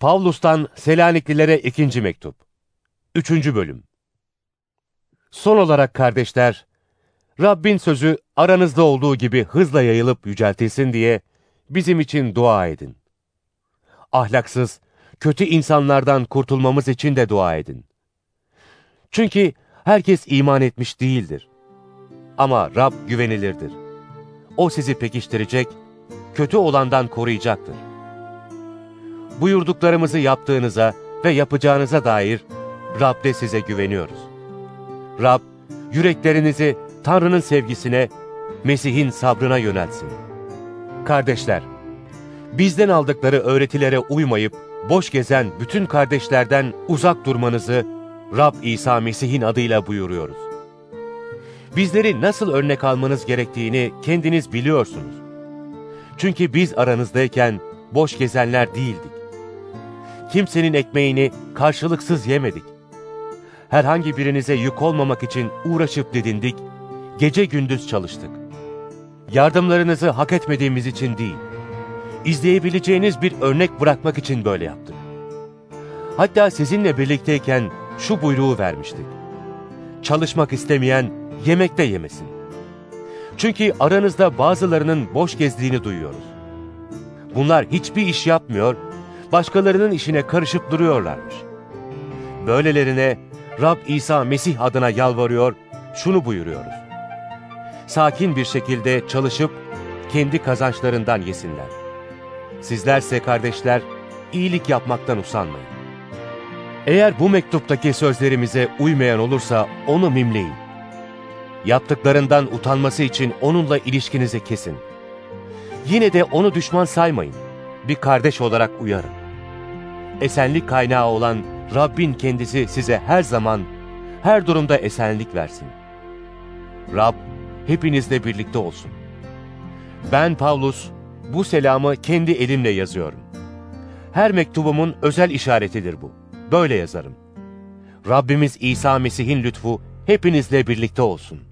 Pavlus'tan Selaniklilere ikinci mektup. Üçüncü bölüm. Son olarak kardeşler, Rabbin sözü aranızda olduğu gibi hızla yayılıp yüceltilsin diye bizim için dua edin. Ahlaksız, kötü insanlardan kurtulmamız için de dua edin. Çünkü herkes iman etmiş değildir. Ama Rab güvenilirdir. O sizi pekiştirecek, kötü olandan koruyacaktır. Buyurduklarımızı yaptığınıza ve yapacağınıza dair Rab'de size güveniyoruz. Rab, yüreklerinizi Tanrı'nın sevgisine, Mesih'in sabrına yöneltsin. Kardeşler, bizden aldıkları öğretilere uymayıp, boş gezen bütün kardeşlerden uzak durmanızı Rab İsa Mesih'in adıyla buyuruyoruz. Bizleri nasıl örnek almanız gerektiğini kendiniz biliyorsunuz. Çünkü biz aranızdayken boş gezenler değildik. Kimsenin ekmeğini karşılıksız yemedik. Herhangi birinize yük olmamak için uğraşıp didindik, gece gündüz çalıştık. Yardımlarınızı hak etmediğimiz için değil, izleyebileceğiniz bir örnek bırakmak için böyle yaptık. Hatta sizinle birlikteyken şu buyruğu vermiştik. Çalışmak istemeyen yemekte yemesin. Çünkü aranızda bazılarının boş gezdiğini duyuyoruz. Bunlar hiçbir iş yapmıyor, başkalarının işine karışıp duruyorlarmış. Böylelerine Rab İsa Mesih adına yalvarıyor, şunu buyuruyoruz. Sakin bir şekilde çalışıp kendi kazançlarından yesinler. Sizlerse kardeşler, iyilik yapmaktan usanmayın. Eğer bu mektuptaki sözlerimize uymayan olursa onu mimleyin. Yaptıklarından utanması için onunla ilişkinizi kesin. Yine de onu düşman saymayın. Bir kardeş olarak uyarın. Esenlik kaynağı olan Rabbin kendisi size her zaman, her durumda esenlik versin. Rab hepinizle birlikte olsun. Ben Pavlus, bu selamı kendi elimle yazıyorum. Her mektubumun özel işaretidir bu. Böyle yazarım. Rabbimiz İsa Mesih'in lütfu hepinizle birlikte olsun.